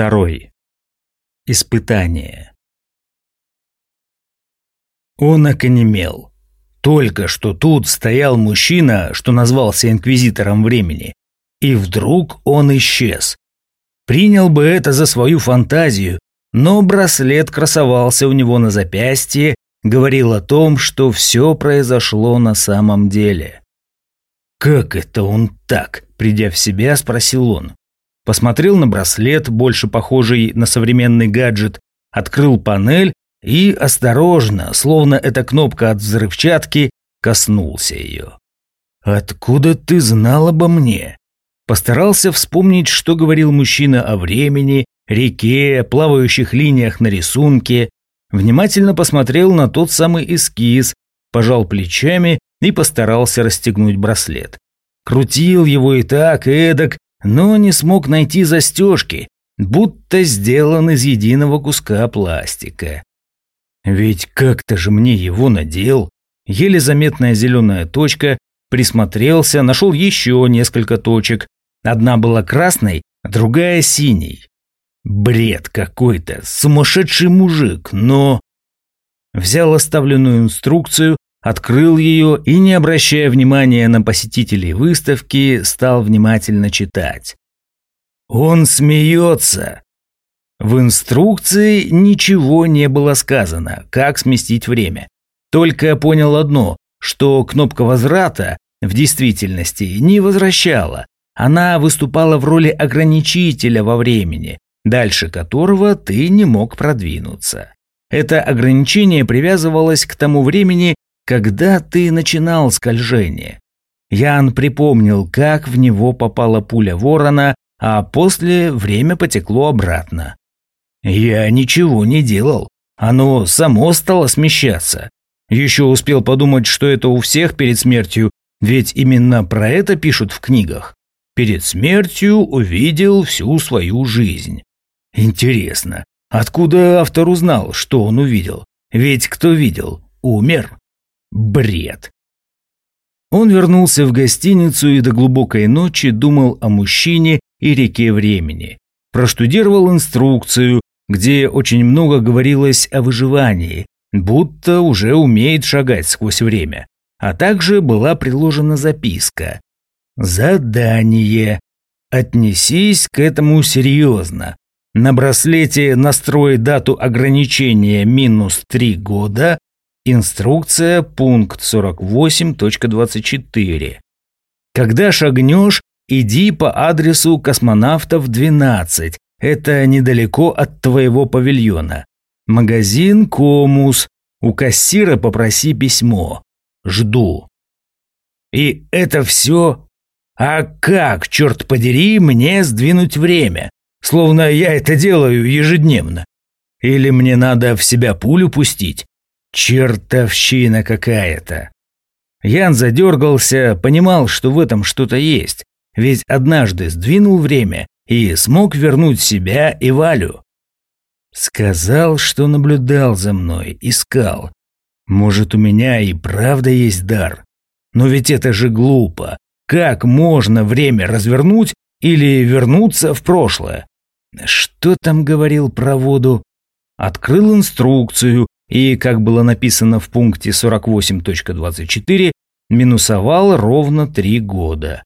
Второй. Испытание. Он оконемел. Только что тут стоял мужчина, что назвался инквизитором времени, и вдруг он исчез. Принял бы это за свою фантазию, но браслет красовался у него на запястье, говорил о том, что все произошло на самом деле. «Как это он так?» – придя в себя, спросил он. Посмотрел на браслет, больше похожий на современный гаджет, открыл панель и осторожно, словно эта кнопка от взрывчатки, коснулся ее. «Откуда ты знал обо мне?» Постарался вспомнить, что говорил мужчина о времени, реке, плавающих линиях на рисунке. Внимательно посмотрел на тот самый эскиз, пожал плечами и постарался расстегнуть браслет. Крутил его и так, и эдак, но не смог найти застежки, будто сделан из единого куска пластика. Ведь как-то же мне его надел. Еле заметная зеленая точка, присмотрелся, нашел еще несколько точек, Одна была красной, другая синей. Бред какой-то, сумасшедший мужик, но... Взял оставленную инструкцию, открыл ее и, не обращая внимания на посетителей выставки, стал внимательно читать. Он смеется. В инструкции ничего не было сказано, как сместить время. Только понял одно, что кнопка возврата в действительности не возвращала, она выступала в роли ограничителя во времени, дальше которого ты не мог продвинуться. Это ограничение привязывалось к тому времени, когда ты начинал скольжение. Ян припомнил, как в него попала пуля ворона, а после время потекло обратно. Я ничего не делал. Оно само стало смещаться. Еще успел подумать, что это у всех перед смертью, ведь именно про это пишут в книгах перед смертью увидел всю свою жизнь. Интересно, откуда автор узнал, что он увидел? Ведь кто видел, умер. Бред. Он вернулся в гостиницу и до глубокой ночи думал о мужчине и реке времени. Проштудировал инструкцию, где очень много говорилось о выживании, будто уже умеет шагать сквозь время. А также была приложена записка. Задание. Отнесись к этому серьезно. На браслете настрой дату ограничения минус 3 года. Инструкция пункт 48.24. Когда шагнешь, иди по адресу космонавтов 12. Это недалеко от твоего павильона. Магазин Комус. У кассира попроси письмо. Жду. И это все а как, черт подери, мне сдвинуть время? Словно я это делаю ежедневно. Или мне надо в себя пулю пустить? Чертовщина какая-то. Ян задергался, понимал, что в этом что-то есть. Ведь однажды сдвинул время и смог вернуть себя и Валю. Сказал, что наблюдал за мной, искал. Может, у меня и правда есть дар. Но ведь это же глупо. Как можно время развернуть или вернуться в прошлое? Что там говорил про воду? Открыл инструкцию и, как было написано в пункте 48.24, минусовал ровно три года.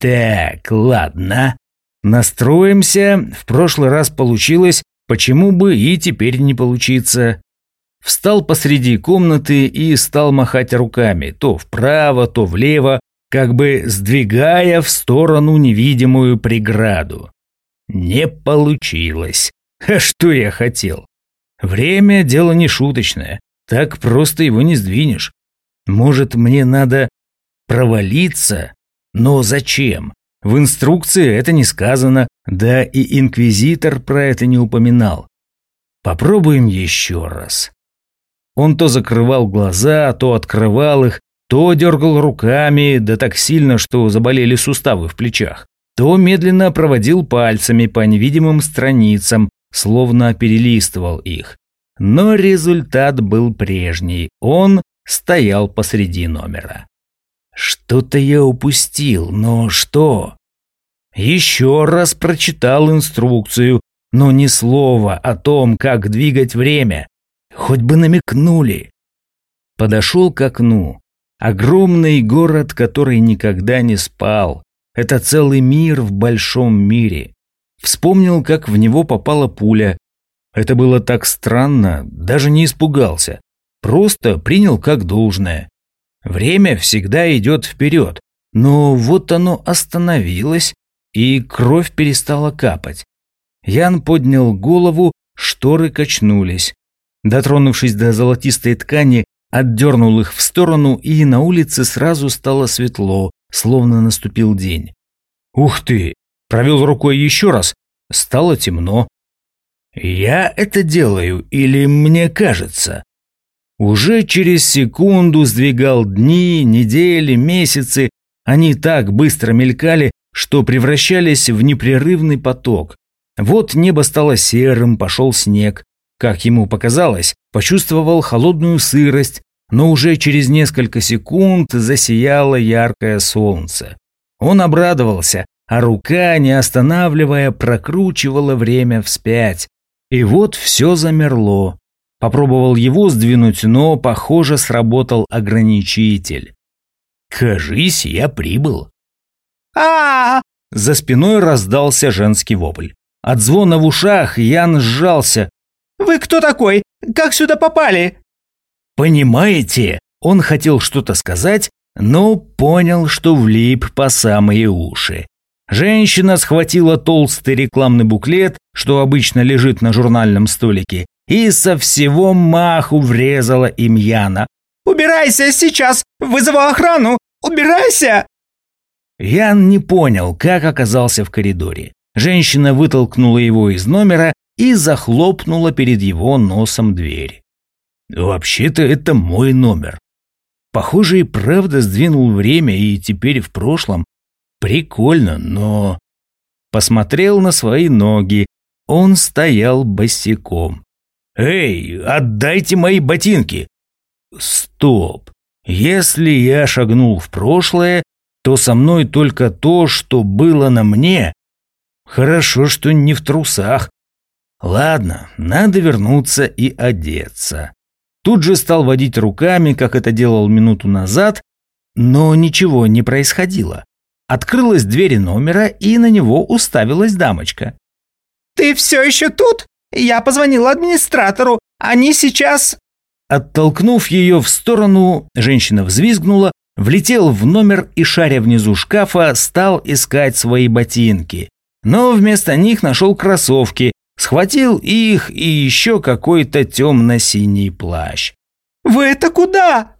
Так, ладно. Настроимся. В прошлый раз получилось, почему бы и теперь не получиться. Встал посреди комнаты и стал махать руками, то вправо, то влево, как бы сдвигая в сторону невидимую преграду. Не получилось. А что я хотел? Время – дело не шуточное. Так просто его не сдвинешь. Может, мне надо провалиться? Но зачем? В инструкции это не сказано, да и инквизитор про это не упоминал. Попробуем еще раз. Он то закрывал глаза, то открывал их, то дергал руками, да так сильно, что заболели суставы в плечах, то медленно проводил пальцами по невидимым страницам, словно перелистывал их. Но результат был прежний, он стоял посреди номера. Что-то я упустил, но что? Еще раз прочитал инструкцию, но ни слова о том, как двигать время. Хоть бы намекнули. Подошел к окну. Огромный город, который никогда не спал. Это целый мир в большом мире. Вспомнил, как в него попала пуля. Это было так странно, даже не испугался. Просто принял как должное. Время всегда идет вперед, но вот оно остановилось, и кровь перестала капать. Ян поднял голову, шторы качнулись. Дотронувшись до золотистой ткани, отдернул их в сторону, и на улице сразу стало светло, словно наступил день. «Ух ты!» Провел рукой еще раз. Стало темно. «Я это делаю или мне кажется?» Уже через секунду сдвигал дни, недели, месяцы. Они так быстро мелькали, что превращались в непрерывный поток. Вот небо стало серым, пошел снег. Как ему показалось, почувствовал холодную сырость, но уже через несколько секунд засияло яркое солнце. Он обрадовался, а рука, не останавливая, прокручивала время вспять. И вот все замерло. Попробовал его сдвинуть, но, похоже, сработал ограничитель. «Кажись, я прибыл». а, За спиной раздался женский вопль. От звона в ушах Ян сжался. «Вы кто такой? Как сюда попали?» «Понимаете?» Он хотел что-то сказать, но понял, что влип по самые уши. Женщина схватила толстый рекламный буклет, что обычно лежит на журнальном столике, и со всего маху врезала им Яна. «Убирайся сейчас! Вызову охрану! Убирайся!» Ян не понял, как оказался в коридоре. Женщина вытолкнула его из номера и захлопнула перед его носом дверь. «Вообще-то это мой номер». Похоже, и правда сдвинул время, и теперь в прошлом. Прикольно, но... Посмотрел на свои ноги. Он стоял босиком. «Эй, отдайте мои ботинки!» «Стоп! Если я шагнул в прошлое, то со мной только то, что было на мне. Хорошо, что не в трусах. Ладно, надо вернуться и одеться. Тут же стал водить руками, как это делал минуту назад, но ничего не происходило. Открылась дверь номера, и на него уставилась дамочка. «Ты все еще тут? Я позвонила администратору. Они сейчас...» Оттолкнув ее в сторону, женщина взвизгнула, влетел в номер и, шаря внизу шкафа, стал искать свои ботинки. Но вместо них нашел кроссовки, схватил их и еще какой-то темно-синий плащ. «Вы это куда?»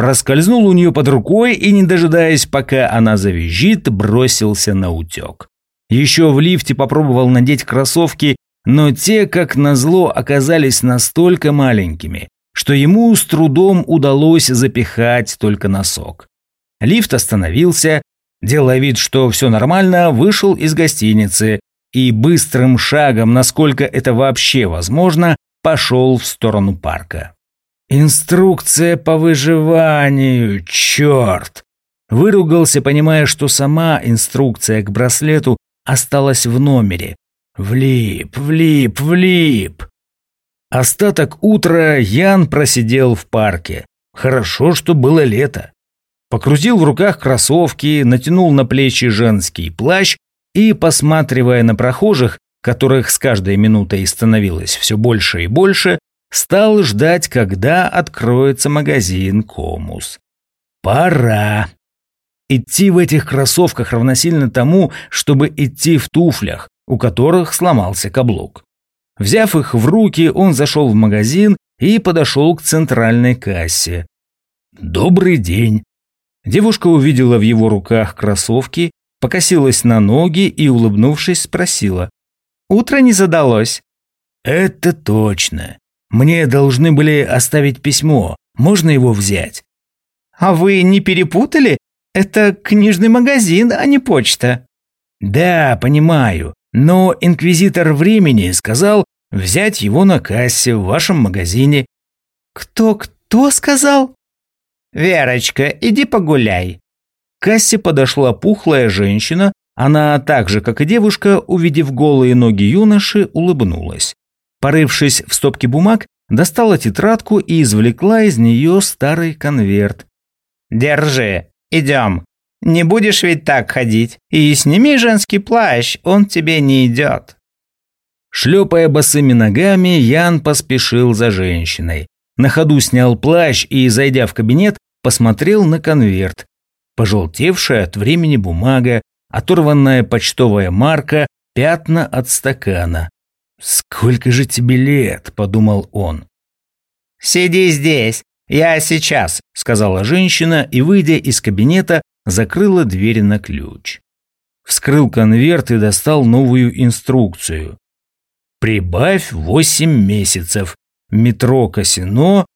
Проскользнул у нее под рукой и, не дожидаясь, пока она завизжит, бросился на утек. Еще в лифте попробовал надеть кроссовки, но те, как назло, оказались настолько маленькими, что ему с трудом удалось запихать только носок. Лифт остановился, делая вид, что все нормально, вышел из гостиницы и быстрым шагом, насколько это вообще возможно, пошел в сторону парка. Инструкция по выживанию, черт! Выругался, понимая, что сама инструкция к браслету осталась в номере. Влип, влип, влип. Остаток утра Ян просидел в парке. Хорошо, что было лето. Покрутил в руках кроссовки, натянул на плечи женский плащ и, посматривая на прохожих, которых с каждой минутой становилось все больше и больше, стал ждать, когда откроется магазин «Комус». Пора. Идти в этих кроссовках равносильно тому, чтобы идти в туфлях, у которых сломался каблук. Взяв их в руки, он зашел в магазин и подошел к центральной кассе. «Добрый день!» Девушка увидела в его руках кроссовки, покосилась на ноги и, улыбнувшись, спросила. «Утро не задалось?» «Это точно. Мне должны были оставить письмо. Можно его взять?» «А вы не перепутали? Это книжный магазин, а не почта». «Да, понимаю. Но инквизитор времени сказал взять его на кассе в вашем магазине». «Кто-кто сказал?» «Верочка, иди погуляй». К кассе подошла пухлая женщина, Она так же, как и девушка, увидев голые ноги юноши, улыбнулась. Порывшись в стопке бумаг, достала тетрадку и извлекла из нее старый конверт. «Держи, идем. Не будешь ведь так ходить. И сними женский плащ, он тебе не идет». Шлепая босыми ногами, Ян поспешил за женщиной. На ходу снял плащ и, зайдя в кабинет, посмотрел на конверт. Пожелтевшая от времени бумага, оторванная почтовая марка, пятна от стакана. «Сколько же тебе лет?» – подумал он. «Сиди здесь, я сейчас», – сказала женщина и, выйдя из кабинета, закрыла дверь на ключ. Вскрыл конверт и достал новую инструкцию. «Прибавь восемь месяцев. Метро Касино,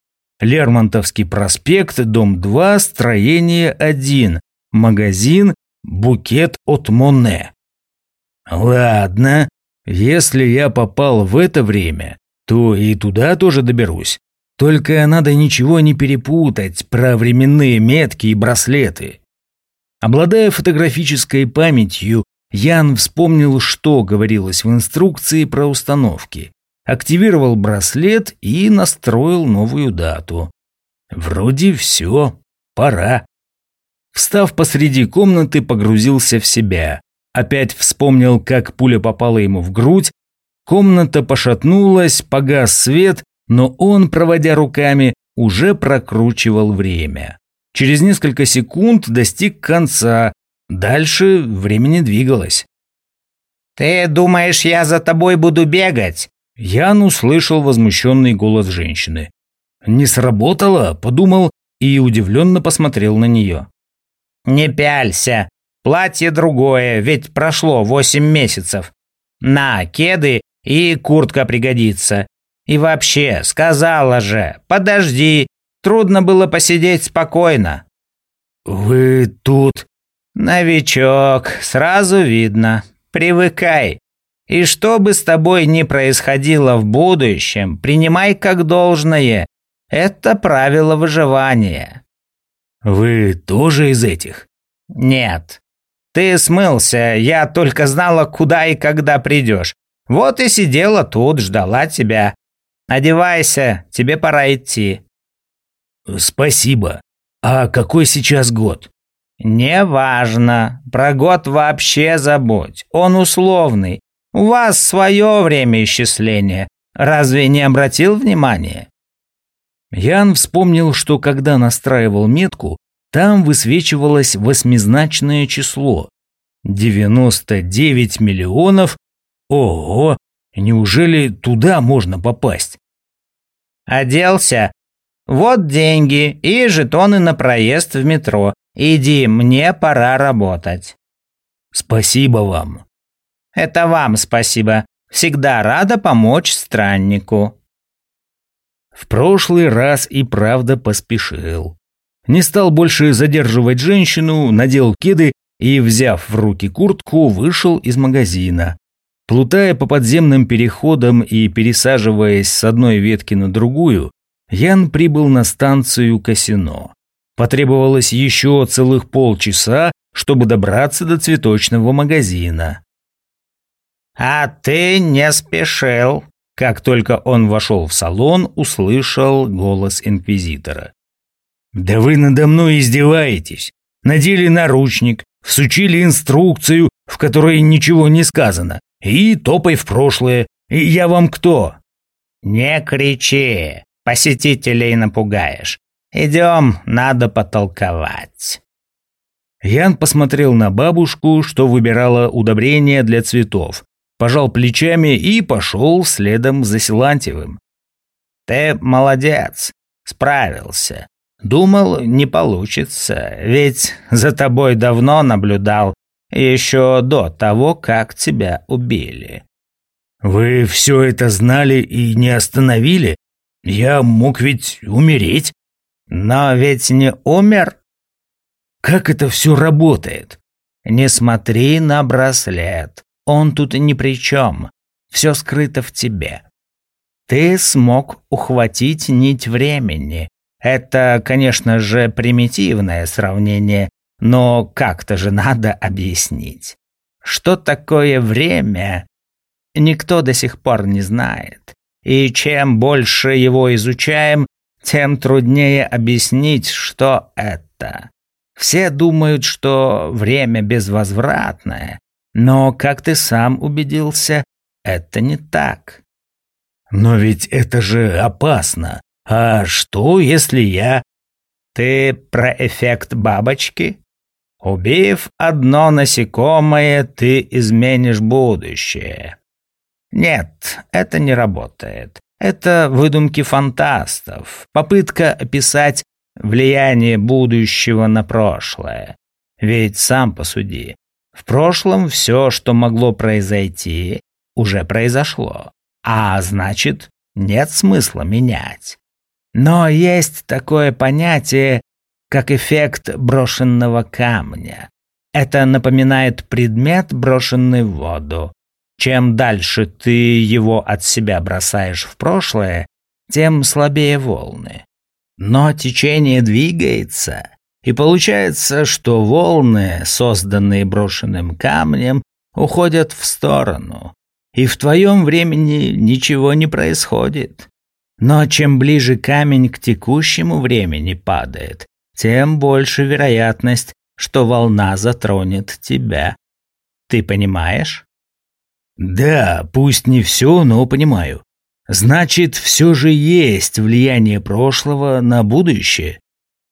Лермонтовский проспект, дом 2, строение 1, магазин «Букет от Моне». Ладно, если я попал в это время, то и туда тоже доберусь. Только надо ничего не перепутать про временные метки и браслеты. Обладая фотографической памятью, Ян вспомнил, что говорилось в инструкции про установки, активировал браслет и настроил новую дату. Вроде все, пора. Встав посреди комнаты, погрузился в себя. Опять вспомнил, как пуля попала ему в грудь. Комната пошатнулась, погас свет, но он, проводя руками, уже прокручивал время. Через несколько секунд достиг конца. Дальше времени двигалось. «Ты думаешь, я за тобой буду бегать?» Ян услышал возмущенный голос женщины. «Не сработало?» – подумал и удивленно посмотрел на нее. «Не пялься. Платье другое, ведь прошло восемь месяцев. На, кеды и куртка пригодится. И вообще, сказала же, подожди, трудно было посидеть спокойно». «Вы тут...» «Новичок, сразу видно. Привыкай. И что бы с тобой ни происходило в будущем, принимай как должное. Это правило выживания». «Вы тоже из этих?» «Нет. Ты смылся, я только знала, куда и когда придешь. Вот и сидела тут, ждала тебя. Одевайся, тебе пора идти». «Спасибо. А какой сейчас год?» «Неважно. Про год вообще забудь. Он условный. У вас свое время исчисления. Разве не обратил внимания?» Ян вспомнил, что когда настраивал метку, там высвечивалось восьмизначное число. 99 миллионов. Ого, неужели туда можно попасть? Оделся? Вот деньги и жетоны на проезд в метро. Иди, мне пора работать. Спасибо вам. Это вам спасибо. Всегда рада помочь страннику. В прошлый раз и правда поспешил. Не стал больше задерживать женщину, надел кеды и, взяв в руки куртку, вышел из магазина. Плутая по подземным переходам и пересаживаясь с одной ветки на другую, Ян прибыл на станцию Касино. Потребовалось еще целых полчаса, чтобы добраться до цветочного магазина. «А ты не спешил», как только он вошел в салон, услышал голос инквизитора. «Да вы надо мной издеваетесь. Надели наручник, всучили инструкцию, в которой ничего не сказано, и топай в прошлое. И я вам кто?» «Не кричи, посетителей напугаешь. Идем, надо потолковать». Ян посмотрел на бабушку, что выбирала удобрения для цветов, пожал плечами и пошел следом за Силантьевым. «Ты молодец, справился. Думал, не получится, ведь за тобой давно наблюдал, еще до того, как тебя убили». «Вы все это знали и не остановили? Я мог ведь умереть». «Но ведь не умер». «Как это все работает?» «Не смотри на браслет. Он тут ни при чем. Все скрыто в тебе. Ты смог ухватить нить времени. Это, конечно же, примитивное сравнение, но как-то же надо объяснить. Что такое время, никто до сих пор не знает. И чем больше его изучаем, тем труднее объяснить, что это. Все думают, что время безвозвратное, но, как ты сам убедился, это не так. Но ведь это же опасно. А что, если я... Ты про эффект бабочки? Убив одно насекомое, ты изменишь будущее. Нет, это не работает. Это выдумки фантастов, попытка описать влияние будущего на прошлое. Ведь сам посуди, в прошлом все, что могло произойти, уже произошло, а значит, нет смысла менять. Но есть такое понятие, как эффект брошенного камня. Это напоминает предмет, брошенный в воду. Чем дальше ты его от себя бросаешь в прошлое, тем слабее волны. Но течение двигается, и получается, что волны, созданные брошенным камнем, уходят в сторону, и в твоем времени ничего не происходит. Но чем ближе камень к текущему времени падает, тем больше вероятность, что волна затронет тебя. Ты понимаешь? Да, пусть не все, но понимаю. Значит, все же есть влияние прошлого на будущее?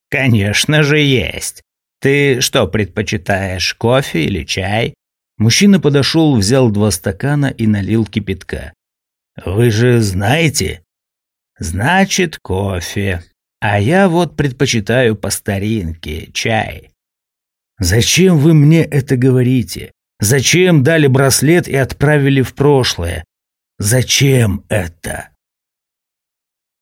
Конечно же есть. Ты что предпочитаешь, кофе или чай? Мужчина подошел, взял два стакана и налил кипятка. Вы же знаете? Значит, кофе. А я вот предпочитаю по старинке чай. Зачем вы мне это говорите? Зачем дали браслет и отправили в прошлое? Зачем это?